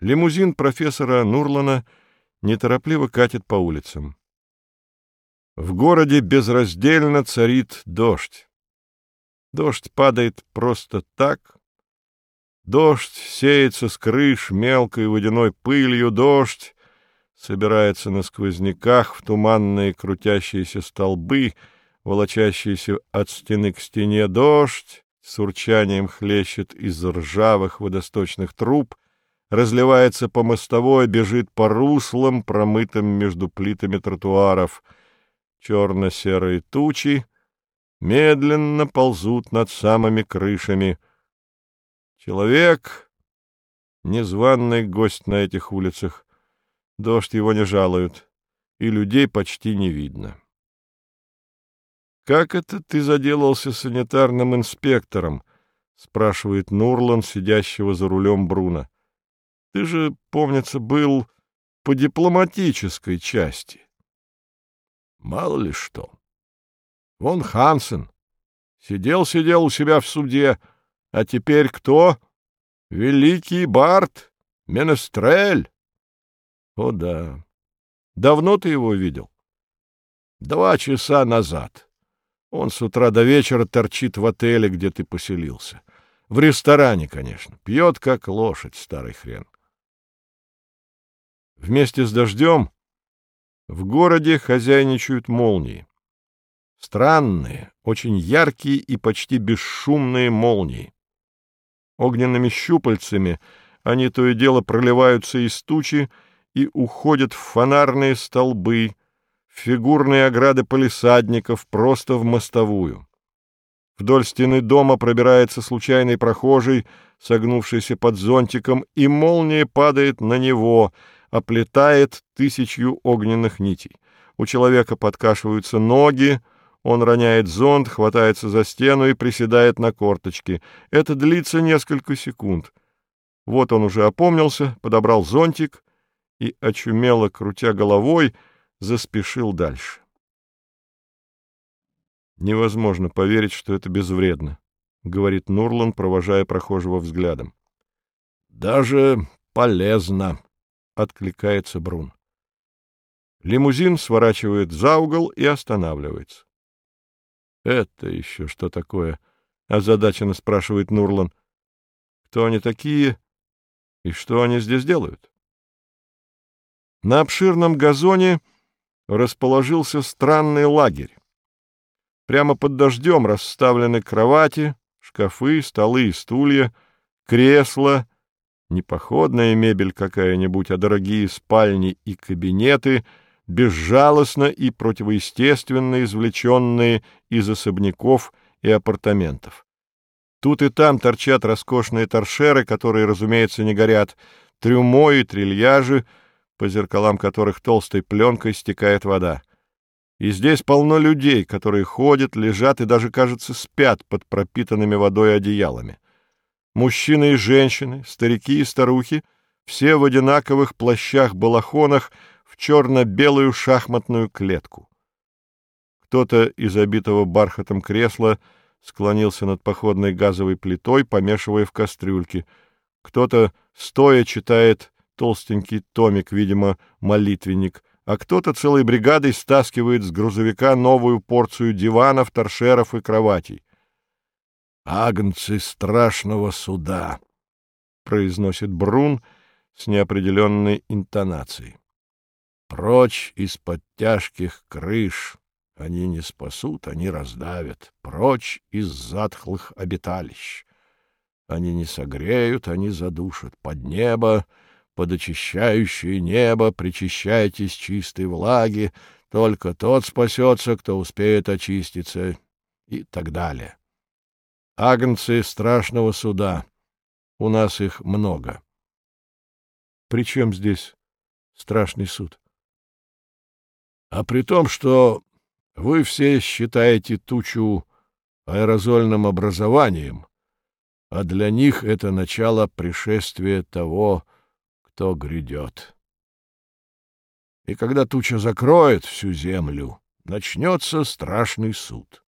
Лимузин профессора Нурлана неторопливо катит по улицам. В городе безраздельно царит дождь. Дождь падает просто так. Дождь сеется с крыш мелкой водяной пылью. Дождь собирается на сквозняках в туманные крутящиеся столбы, волочащиеся от стены к стене. Дождь с урчанием хлещет из ржавых водосточных труб, разливается по мостовой, бежит по руслам, промытым между плитами тротуаров. Черно-серые тучи медленно ползут над самыми крышами. Человек — незваный гость на этих улицах. Дождь его не жалуют, и людей почти не видно. «Как это ты заделался санитарным инспектором?» — спрашивает Нурлан, сидящего за рулем Бруна. Ты же, помнится, был по дипломатической части. Мало ли что. Вон Хансен. Сидел-сидел у себя в суде, а теперь кто? Великий Барт, Менестрель. О да. Давно ты его видел? Два часа назад. Он с утра до вечера торчит в отеле, где ты поселился. В ресторане, конечно. Пьет, как лошадь, старый хрен. Вместе с дождем в городе хозяйничают молнии. Странные, очень яркие и почти бесшумные молнии. Огненными щупальцами они то и дело проливаются из тучи и уходят в фонарные столбы, в фигурные ограды полисадников, просто в мостовую. Вдоль стены дома пробирается случайный прохожий, согнувшийся под зонтиком, и молния падает на него — оплетает тысячью огненных нитей. У человека подкашиваются ноги, он роняет зонт, хватается за стену и приседает на корточки. Это длится несколько секунд. Вот он уже опомнился, подобрал зонтик и, очумело крутя головой, заспешил дальше. «Невозможно поверить, что это безвредно», — говорит Нурлан, провожая прохожего взглядом. «Даже полезно», — откликается Брун. Лимузин сворачивает за угол и останавливается. — Это еще что такое? — озадаченно спрашивает Нурлан. — Кто они такие и что они здесь делают? На обширном газоне расположился странный лагерь. Прямо под дождем расставлены кровати, шкафы, столы и стулья, кресла — не походная мебель какая-нибудь, а дорогие спальни и кабинеты, безжалостно и противоестественно извлеченные из особняков и апартаментов. Тут и там торчат роскошные торшеры, которые, разумеется, не горят, трюмо и трильяжи, по зеркалам которых толстой пленкой стекает вода. И здесь полно людей, которые ходят, лежат и даже, кажется, спят под пропитанными водой одеялами. Мужчины и женщины, старики и старухи, все в одинаковых плащах-балахонах в черно-белую шахматную клетку. Кто-то из обитого бархатом кресла склонился над походной газовой плитой, помешивая в кастрюльке. Кто-то стоя читает толстенький томик, видимо, молитвенник, а кто-то целой бригадой стаскивает с грузовика новую порцию диванов, торшеров и кроватей агнцы страшного суда, — произносит Брун с неопределенной интонацией. Прочь из-под тяжких крыш они не спасут, они раздавят. Прочь из затхлых обиталищ. Они не согреют, они задушат. Под небо, под очищающее небо причащайтесь чистой влаги, только тот спасется, кто успеет очиститься, и так далее. Агнцы страшного суда. У нас их много. Причем здесь страшный суд? А при том, что вы все считаете тучу аэрозольным образованием, а для них это начало пришествия того, кто грядет. И когда туча закроет всю землю, начнется страшный суд.